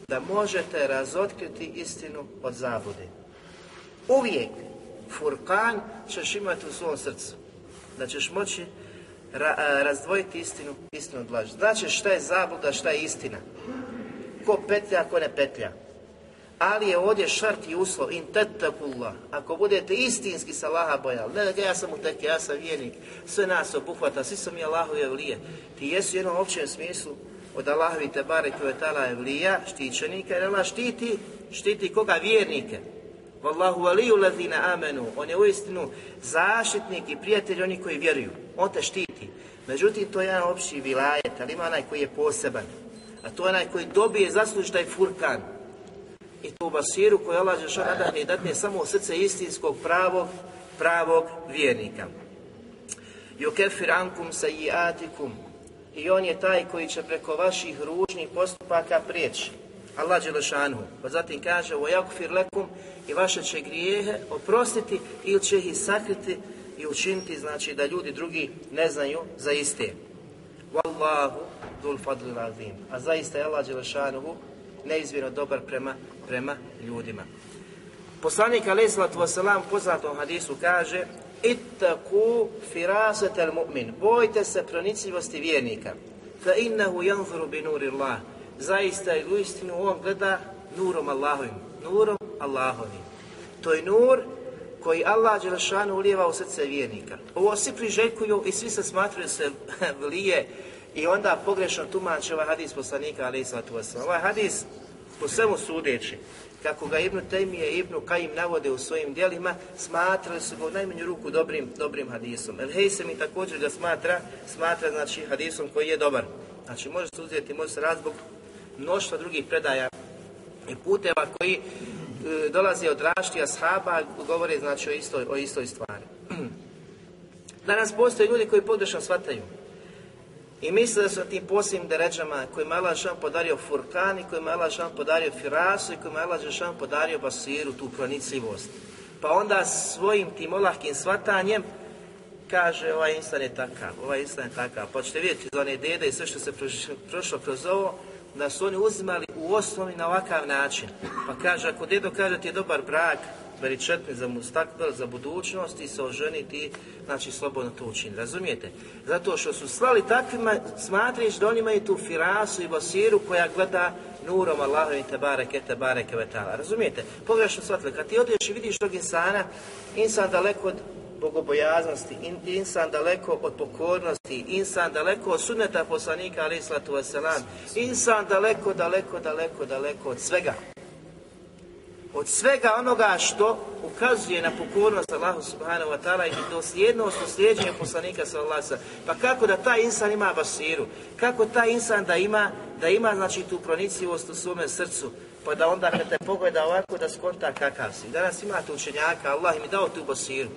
da možete razotkriti istinu od zabude. Uvijek furkan ćeš imati u svom srcu. Da ćeš moći ra, razdvojiti istinu, istinu od laži. Znači šta je zabluda, šta je istina. Ko petlja, ko ne petlja. Ali je ovdje šart i uslov, in tetakullah. Ako budete istinski sa Allaha bojali, ne da ja sam uteke, ja sam vjernik, sve nas obuhvata, svi su mi Allahu evlije. Ti jesu u jednom općem smislu od Allahovi te bare tala evlija, štićenika, jer Allah štiti, štiti koga? Vjernike. Wallahu waliju lazina amenu. On je uistinu zaštitnik i prijatelj oni koji vjeruju. On te štiti. Međutim, to je jedan opći vilajet, ali ima onaj koji je poseban. A to je onaj koji dobije zasluži taj furkan I tu basiru koju Allah Žešan nadahne i datne samo u srce istinskog pravog, pravog vjernika. Yukefir ankum sajiatikum. I on je taj koji će preko vaših ružnih postupaka prijeći. Allah Đelešanu. Pa zatim kaže وَيَغْفِرْ لَكُمْ i vaše će grijehe oprostiti ili će ih sakriti i učiniti, znači da ljudi drugi ne znaju za iste. Wallahu dul fadlil azim. A zaista je Allah Đelešanuhu neizmjerno dobar prema, prema ljudima. Poslanik alaih sallatu wasalam poznatom hadisu kaže Ittaku firasetel mu'min. Bojte se pronicljivosti vjernika. Fa innahu yanzuru bi nuri Allah. Zaista i u istinu on gleda nurom Allahovim. Nurom Allahovim. To je nur koji Allah Đelešanu ulijeva u srce vjernika. Ovo svi priželjkuju i svi se smatraju se vlije i onda pogrešno tumače ovaj hadis poslanika alaih sallatu. Ovaj hadis po svemu sudeći, kako ga Ibnu Tejmije i Ibnu Kajim navode u svojim dijelima, smatrali su ga u najmanju ruku dobrim, dobrim hadisom. El Hejse mi također ga smatra, smatra znači hadisom koji je dobar. Znači može se uzeti, može se razbog mnoštva drugih predaja i puteva koji e, dolaze od raštija ashaba, govore znači o istoj, o istoj stvari. Danas postoje ljudi koji pogrešno shvataju i misle da su tim posljednim deređama kojima je Allah Žešan podario Furkan i kojima je Allah Žešan podario Firasu i kojima je Allah Žešan podario Basiru, tu pronicljivost. Pa onda svojim tim olahkim shvatanjem kaže ovaj insan je takav, ovaj insan je takav. Pa ćete vidjeti za one dede i sve što se prošlo kroz ovo, da su oni uzimali u osnovi na ovakav način. Pa kaže, ako dedo kaže ti je dobar brak, veričetni za mustakbel, za budućnost i se oženiti, znači slobodno to učini. Razumijete? Zato što su slali takvima, smatriš da oni imaju tu firasu i basiru koja gleda nurom Allahovim te bareke, te bareke vetala. Razumijete? Pogrešno shvatili. Kad ti odeš i vidiš tog insana, insan daleko od bogobojaznosti, in, insan daleko od pokornosti, insan daleko od sunneta poslanika, ali islatu wasalam, insan daleko, daleko, daleko, daleko od svega. Od svega onoga što ukazuje na pokornost Allahu subhanahu wa ta'ala i dosljednost u slijedženju poslanika sallallahu Pa kako da taj insan ima basiru? Kako taj insan da ima, da ima znači tu pronicljivost u svome srcu? Pa da onda kad te pogleda ovako da skonta kakav si. Danas imate učenjaka, Allah im dao tu basiru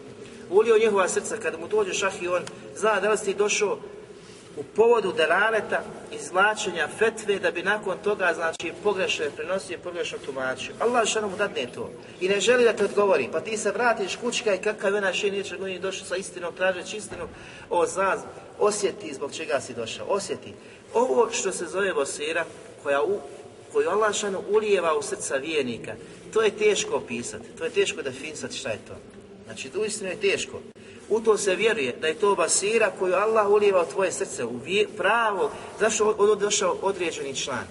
ulio njihova srca, kada mu dođe šah i on zna da li si došao u povodu delaleta, izvlačenja fetve, da bi nakon toga, znači, pogrešno prenosio, pogrešno tumačio. Allah šano mu dadne to. I ne želi da te odgovori. Pa ti se vratiš kućka i kakav je onaj še nije godin došao sa istinom, tražeći istinu, o zna, osjeti zbog čega si došao. Osjeti. Ovo što se zove bosira, koja u, koju Allah ulijeva u srca vijenika, to je teško opisati. To je teško definisati šta je to. Znači, uistinu je teško. U to se vjeruje da je to basira koju Allah ulijeva u tvoje srce, u pravo, zašto je došao određeni član.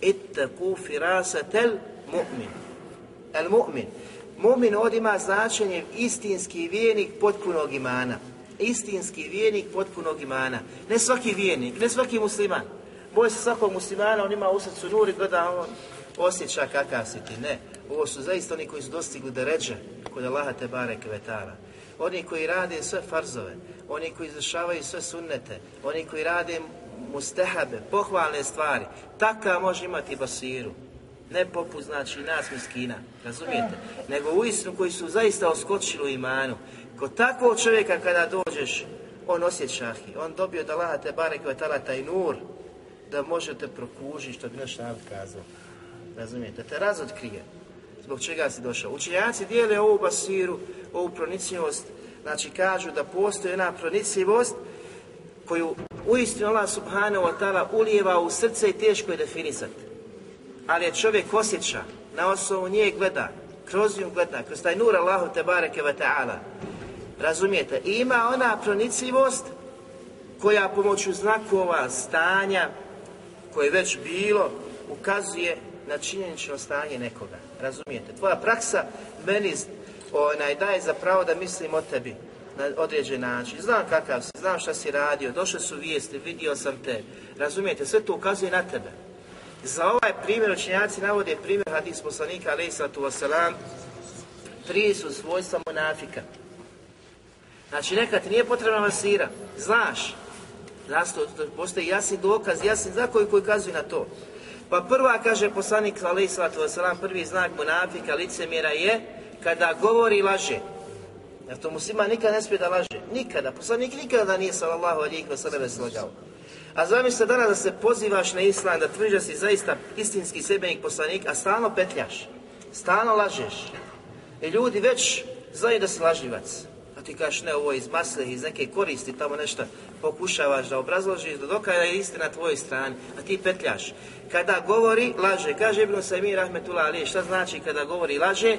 Ittaku firasatel mu'min. El mu'min. Mu'min ovdje ima značenje istinski vijenik potpunog imana. Istinski vijenik potpunog imana. Ne svaki vijenik, ne svaki musliman. Boj se svakog muslimana, on ima u srcu nur i gleda on osjeća kakav si ti. Ne, ovo su zaista oni koji su dostigli da ređe kod Allaha te barek vetara. Oni koji rade sve farzove, oni koji izvršavaju sve sunnete, oni koji rade mustehabe, pohvalne stvari, takav može imati basiru. Ne poput znači nas miskina, razumijete? Nego uistinu koji su zaista oskočili u imanu. Kod takvog čovjeka kada dođeš, on osjeća on dobio da Allaha te barek vetara taj nur, da možete prokužiti što bi naš narod kazao. Razumijete? Te razotkrije. Zbog čega si došao. Učenjaci dijele ovu basiru, ovu pronicljivost. Znači kažu da postoji jedna pronicljivost koju uistinu Allah subhanahu wa ta'ala ulijeva u srce i teško je definisati. Ali je čovjek osjeća, na osnovu nje gleda, kroz nju gleda, kroz taj nur Allahu te bareke wa ta'ala. Razumijete? I ima ona pronicljivost koja pomoću znakova, stanja, koje je već bilo, ukazuje na činjenično stanje nekoga. Razumijete? Tvoja praksa meni onaj, daje za pravo da mislim o tebi na određen način. Znam kakav si, znam šta si radio, došle su vijesti, vidio sam te. Razumijete? Sve to ukazuje na tebe. Za ovaj primjer učenjaci navode primjer hadis poslanika alaih sallatu wasalam tri su svojstva monafika. Znači nekad ti nije potrebna masira, znaš, Zašto? Postoji jasni dokaz, jasni zakon koji ukazuje na to. Pa prva, kaže poslanik alaih sallatu wasalam, prvi znak munafika, licemjera je kada govori laže. Jer to muslima nikada ne smije da laže. Nikada. Poslanik nikada nije sallallahu alijih wasalam slagao. A zamisli danas da se pozivaš na islam, da tvrdiš si zaista istinski sebenik poslanik, a stalno petljaš. Stalno lažeš. I ljudi već znaju da si lažljivac. Ti kažeš ne, ovo iz masle, iz neke koristi, tamo nešto pokušavaš da obrazložiš, da dokaže da je istina na tvojoj strani, a ti petljaš. Kada govori, laže. Kaže Ibn Sajmi Rahmetullah Ali, šta znači kada govori laže?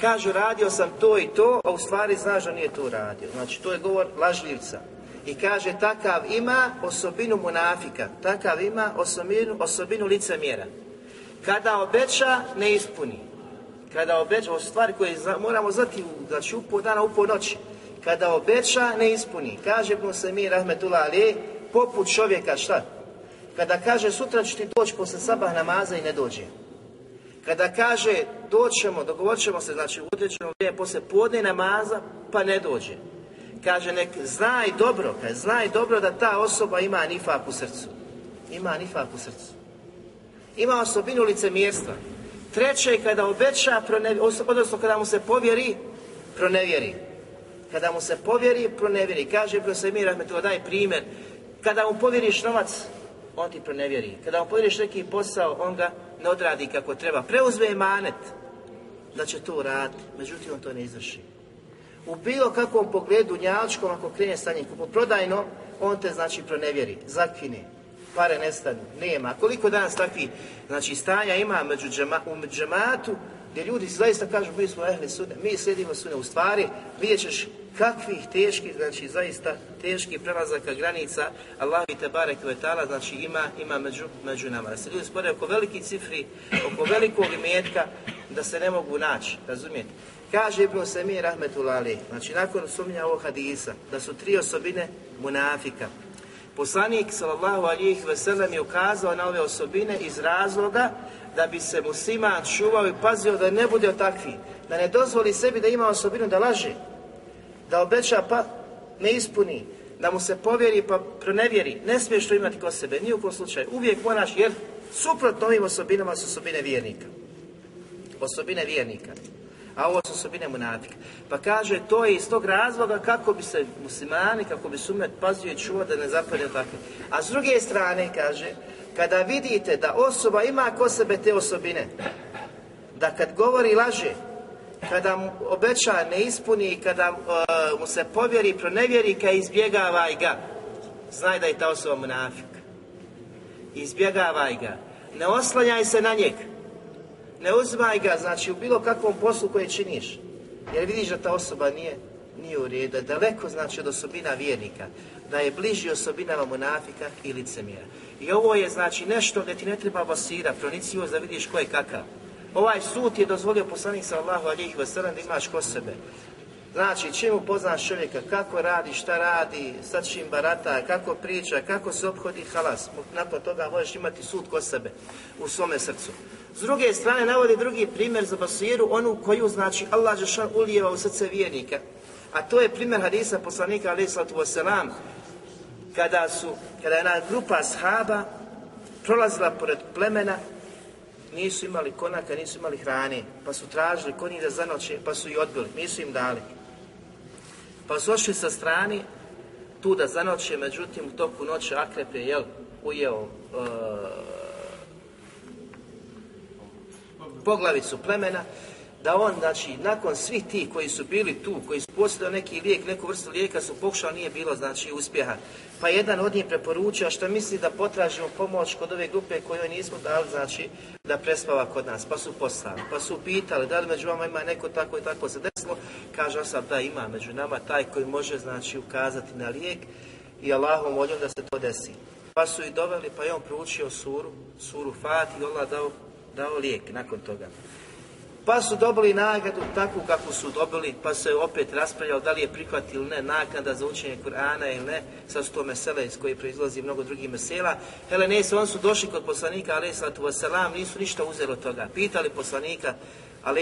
Kažu radio sam to i to, a u stvari znaš da nije to radio. Znači to je govor lažljivca. I kaže takav ima osobinu munafika, takav ima osobinu, osobinu licemjera. Kada obeća, ne ispuni. Kada obeća, ovo su stvari koje moramo znati, znači upo dana, upo noći. Kada obeća, ne ispuni. Kaže Ibn Sajmi Rahmetullah Ali, poput čovjeka šta? Kada kaže sutra ću ti doći posle sabah namaza i ne dođe. Kada kaže doćemo, dogovorit ćemo se, znači u određenom vrijeme posle podne namaza, pa ne dođe. Kaže nek znaj dobro, kaže znaj dobro da ta osoba ima nifak u srcu. Ima nifak u srcu. Ima osobinu licemjerstva. Treće, kada obeća, odnosno kada mu se povjeri, pronevjeri. Kada mu se povjeri, pronevjeri. Kaže Sajmir Rahmetullah, daj primjer. Kada mu povjeriš novac, on ti pronevjeri. Kada mu povjeriš neki posao, on ga ne odradi kako treba. Preuzme emanet da će to uraditi, međutim on to ne izvrši. U bilo kakvom pogledu njalčkom, ako krene sa njim kupoprodajno, on te znači pronevjeri, zakini, pare nestanu, nema. Koliko danas takvih znači, stanja ima među džema, u džematu, gdje ljudi zaista kažu mi smo ehli sune, mi slijedimo sune. U stvari vidjet ćeš kakvih teških, znači zaista teških prelazaka granica Allah i Tebare Kvetala, znači ima, ima među, među nama. Da se ljudi spore oko veliki cifri, oko velikog imetka, da se ne mogu naći, razumijete? Kaže Ibn Semi Rahmetulali, znači nakon sumnja ovog hadisa, da su tri osobine munafika. Poslanik sallallahu alijih veselem je ukazao na ove osobine iz razloga da bi se musliman čuvao i pazio da ne bude takvi, da ne dozvoli sebi da ima osobinu da laže, da obeća pa ne ispuni, da mu se povjeri pa pronevjeri, ne smiješ to imati kod sebe, ni u kom slučaju, uvijek moraš, jer suprotno ovim osobinama su osobine vjernika. Osobine vjernika. A ovo su osobine munafika. Pa kaže, to je iz tog razloga kako bi se muslimani, kako bi sumet pazio i čuo da ne zapadne takve. A s druge strane, kaže, kada vidite da osoba ima kod sebe te osobine, da kad govori laže, kada mu obeća ne ispuni, kada uh, mu se povjeri, pronevjeri, kada izbjegavaj ga, znaj da je ta osoba munafik. Izbjegavaj ga. Ne oslanjaj se na njeg. Ne uzmaj ga, znači, u bilo kakvom poslu koje činiš. Jer vidiš da ta osoba nije, nije u redu, daleko znači od osobina vjernika, da je bliži osobinama munafika i licemjera. I ovo je znači nešto gdje ti ne treba basira, pronicivost da vidiš ko je kakav. Ovaj sud je dozvolio poslanik sallahu alihi wasallam da imaš ko sebe. Znači, čim upoznaš čovjeka, kako radi, šta radi, sa čim barata, kako priča, kako se obhodi, halas. Nakon toga možeš imati sud kod sebe u svome srcu. S druge strane, navodi drugi primjer za basiru, onu koju, znači, Allah Žešan ulijeva u srce vjernika. A to je primjer hadisa poslanika, alaih sallatu wasalam, kada su, kada je jedna grupa shaba prolazila pored plemena, nisu imali konaka, nisu imali hrane, pa su tražili konji da zanoće, pa su i odbili, nisu im dali. Pa su ošli sa strani tu da zanoće, međutim u toku noći akrep je jel, ujeo uh, poglavicu plemena, da on, znači, nakon svih tih koji su bili tu, koji su posjedali neki lijek, neku vrstu lijeka su pokušali, nije bilo, znači, uspjeha. Pa jedan od njih preporučio, što misli da potražimo pomoć kod ove grupe koju nismo dali, znači, da prespava kod nas. Pa su poslali, pa su pitali, da li među vama ima neko tako i tako se desilo. Kaže sam da ima među nama taj koji može, znači, ukazati na lijek i Allahom voljom da se to desi. Pa su i doveli, pa je on proučio suru, suru Fat i Allah dao, dao lijek nakon toga. Pa su dobili nagradu takvu kakvu su dobili, pa se opet raspravljalo da li je prihvat ili ne naknada za učenje Kur'ana ili ne, sa su to mesele iz koje proizlazi mnogo drugih mesela. Hele, ne, on su došli kod poslanika, sallatu wasalam, nisu ništa uzeli od toga. Pitali poslanika,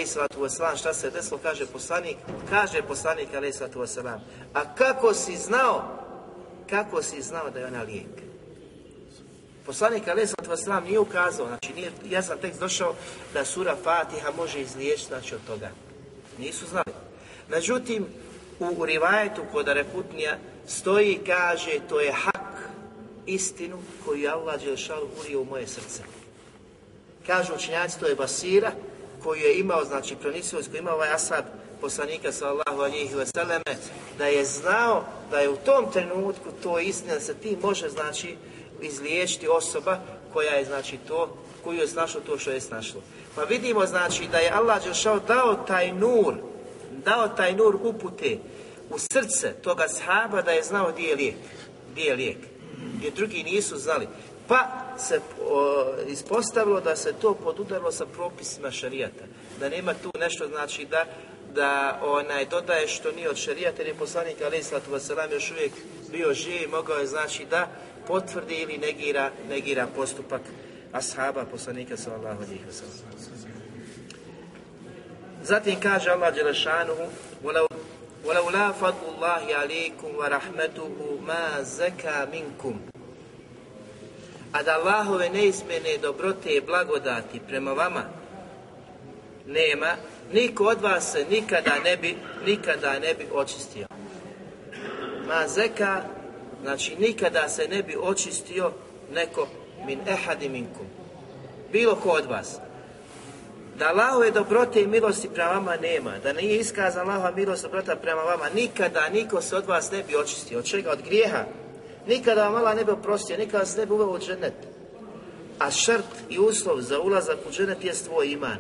sallatu wasalam, šta se desilo, kaže poslanik, kaže poslanik, alaih sallatu wasalam, a kako si znao, kako si znao da je ona lijek? Poslanik Ali Wasallam nije ukazao, znači nije jasan tekst došao da sura Fatiha može izliječiti znači od toga. Nisu znali. Međutim, u, rivajetu kod Reputnija stoji i kaže to je hak, istinu koju Allah Đelšanu ulio u moje srce. Kažu učenjaci, to je basira koju je imao, znači pronisivost koju je imao ovaj asad poslanika sallahu alihi vseleme, da je znao da je u tom trenutku to istina, da se ti može, znači, izliječiti osoba koja je znači to, koju je snašlo to što je snašlo. Pa vidimo znači da je Allah Đelšao dao taj nur, dao taj nur upute u srce toga sahaba da je znao gdje je lijek, gdje je lijek, gdje drugi nisu znali. Pa se o, ispostavilo da se to podudarilo sa propisima šarijata. Da nema tu nešto znači da da onaj dodaje što nije od šarijata jer je poslanik sallatu wasalam još uvijek bio živ i mogao je znači da potvrdi ili negira, negira postupak ashaba poslanika sallallahu alejhi ve sellem. Zatim kaže Allah "Walau walau la fadlullahi alejkum wa rahmetuhu ma zaka minkum." A da Allahove neizmjene dobrote i blagodati prema vama nema, niko od vas se nikada ne bi, nikada ne bi očistio. Ma zeka Znači, nikada se ne bi očistio neko min ehadi minkum. Bilo ko od vas. Da Allahove dobrote i milosti prema vama nema, da nije iskazan Allahova milost dobrota prema vama, nikada niko se od vas ne bi očistio. Od čega? Od grijeha. Nikada vam Allah ne bi oprostio, nikada se ne bi uveo u džennet. A šrt i uslov za ulazak u džennet je tvoj iman.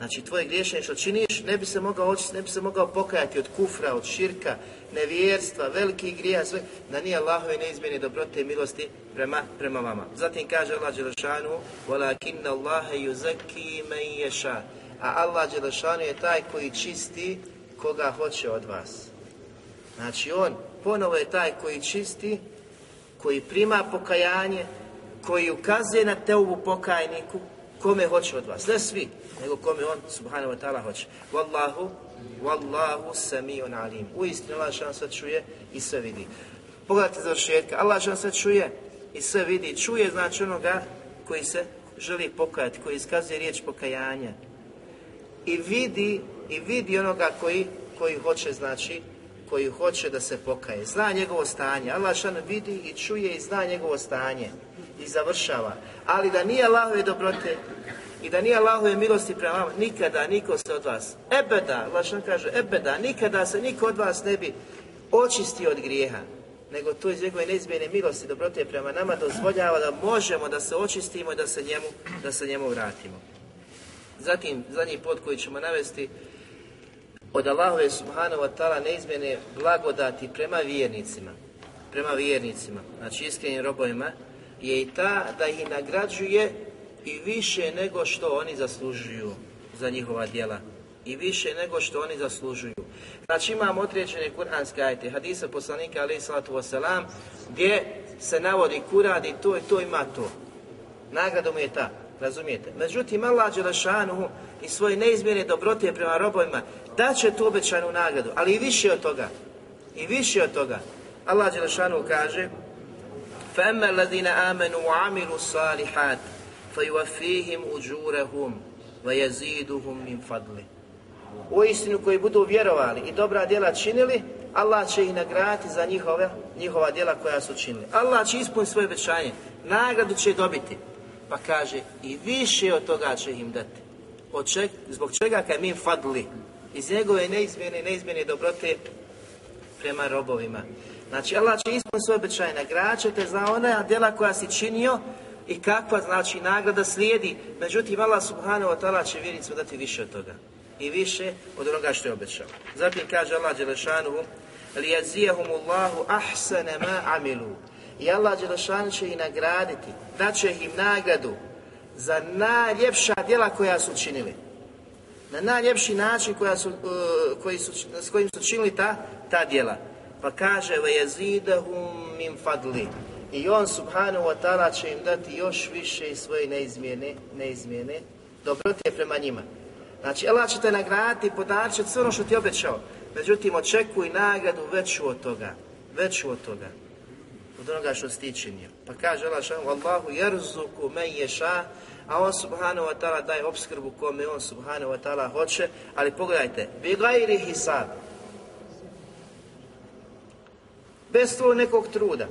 Znači, tvoje griješenje što činiš, ne bi se mogao očistiti, ne bi se mogao pokajati od kufra, od širka, nevjerstva, velikih grija, sve, da nije Allahove neizmjene dobrote i milosti prema, prema vama. Zatim kaže Allah Đelešanu, وَلَكِنَّ اللَّهَ يُزَكِّي مَنْ يَشَا A Allah Đelešanu je taj koji čisti koga hoće od vas. Znači, On ponovo je taj koji čisti, koji prima pokajanje, koji ukazuje na teubu pokajniku, kome hoće od vas. Ne svi, nego kome on, subhanahu wa ta'ala, hoće. Wallahu, wallahu sami'un alim. U Allah što sve čuje i sve vidi. Pogledajte završetka. Allah što sve čuje i sve vidi. Čuje znači onoga koji se želi pokajati, koji iskazuje riječ pokajanja. I vidi, i vidi onoga koji, koji hoće, znači, koji hoće da se pokaje. Zna njegovo stanje. Allah što vidi i čuje i zna njegovo stanje. I završava. Ali da nije Allahove dobrote, i da nije Allahove milosti prema vama, nikada niko se od vas, ebeda, Lašan kaže, ebeda, nikada se niko od vas ne bi očistio od grijeha, nego to iz njegove neizmjene milosti, dobrote prema nama dozvoljava da možemo da se očistimo i da se njemu, da se njemu vratimo. Zatim, zadnji pot koji ćemo navesti, od Allahove subhanahu wa ta'ala neizmjene blagodati prema vjernicima, prema vjernicima, znači iskrenim robovima, je i ta da ih nagrađuje i više nego što oni zaslužuju za njihova djela. I više nego što oni zaslužuju. Znači imamo određene kuranske ajte, hadisa poslanika alaih salatu wasalam, gdje se navodi kuradi to i to ima to. Nagrada mu je ta, razumijete? Međutim, Allah Đelešanuhu i svoje neizmjene dobrote prema robovima daće tu obećanu nagradu, ali i više od toga. I više od toga. Allah Đelešanuhu kaže فَأَمَّا الَّذِينَ آمَنُوا وَعَمِلُوا الصَّالِحَاتِ فَيُوَفِّيهِمْ أُجُورَهُمْ وَيَزِيدُهُمْ مِنْ فَضْلِهِ U istinu koji budu vjerovali i dobra djela činili, Allah će ih nagraditi za njihove, njihova djela koja su činili. Allah će ispuniti svoje obećanje, nagradu će dobiti. Pa kaže, i više od toga će im dati. Od čeg, zbog čega kad mi fadli? Iz njegove neizmjene, neizmjene dobrote prema robovima. Znači, Allah će ispuniti svoje obećanje, nagrađete za ona djela koja si činio i kakva, znači, nagrada slijedi. Međutim, Allah subhanahu wa ta'ala će vjernicima dati više od toga. I više od onoga što je obećao. Zatim kaže Allah Đelešanuhu, لِيَزِيَهُمُ اللَّهُ أَحْسَنَ مَا عَمِلُوا I Allah Đelešanu će ih nagraditi, daće im nagradu za najljepša djela koja su činili. Na najljepši način koja su, uh, koji su, s kojim su činili ta, ta djela. Pa kaže وَيَزِيدَهُمْ مِنْ فَضْلِ I on subhanahu wa ta'ala će im dati još više iz svoje neizmjene, neizmjene dobrote prema njima. Znači, Allah će te nagraditi, podarčiti sve ono što ti je obećao. Međutim, očekuj nagradu veću od toga. Veću od toga. Od onoga što si ti činio. Pa kaže Allah šanu, Allahu jerzuku men ješa, a on subhanahu wa ta'ala daje obskrbu kome on subhanahu wa ta'ala hoće, ali pogledajte, bi gajri hisab. Bez tvojeg nekog truda.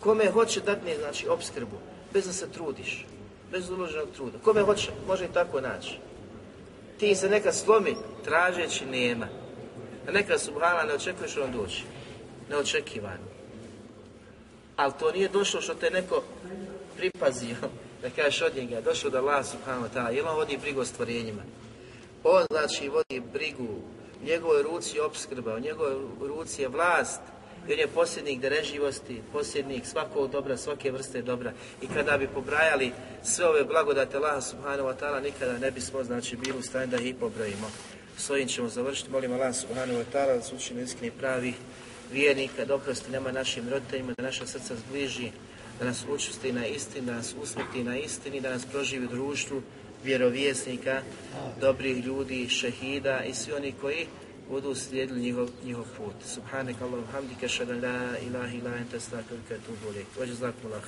Kome hoće dati znači, obskrbu, bez da se trudiš, bez uloženog truda. Kome hoće, može i tako naći. Ti se neka slomi, tražeći nema. A neka subhana ne očekuješ on doći. Neočekivano. Ali to nije došlo što te neko pripazio, da kažeš od njega, došlo da Allah subhanahu wa ta'ala, jer on vodi brigu o stvorenjima. On znači vodi brigu, u njegovoj ruci je obskrba, u njegovoj ruci je vlast, i on je posljednik dereživosti, posljednik svakog dobra, svake vrste dobra. I kada bi pobrajali sve ove blagodate Allaha subhanahu wa ta'ala, nikada ne bismo znači bili u stanju da ih pobrojimo. S ovim ćemo završiti. Molim Allah subhanahu wa ta'ala da se učinu iskreni pravi vjernika, da oprosti nama našim roditeljima, da naša srca zbliži, da nas učusti na istini, da nas usmrti na istini, da nas proživi društvu vjerovjesnika, dobrih ljudi, šehida i svi oni koji budu slijedili njihov, njihov put. Subhanak Allahum hamdika šadan la ilaha ila enta stakavika tu Allah